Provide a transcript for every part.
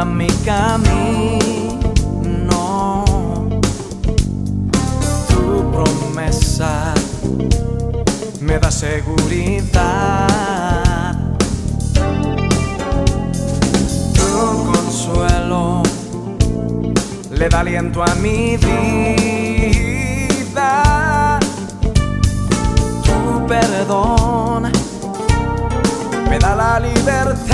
alumbra mi camino. Tu promesa me da seguridad. Tu consuelo le da aliento a mi vida. Tu perdón me da la libertad.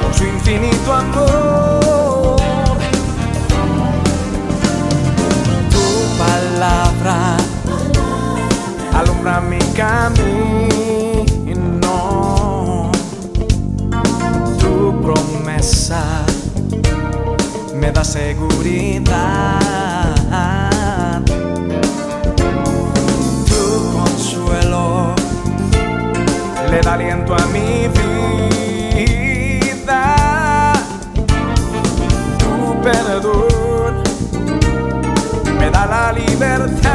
Por su infinito amor. Tu palabra alumbra mi camino. Tu promesa me da seguridad. Le da aliento a mi vida. Tu perdón me da la libertad.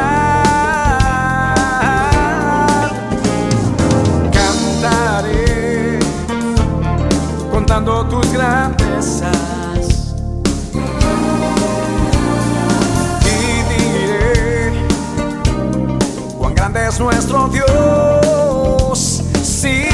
Cantaré contando tus grandezas. Y diré cuán grande es nuestro Dios see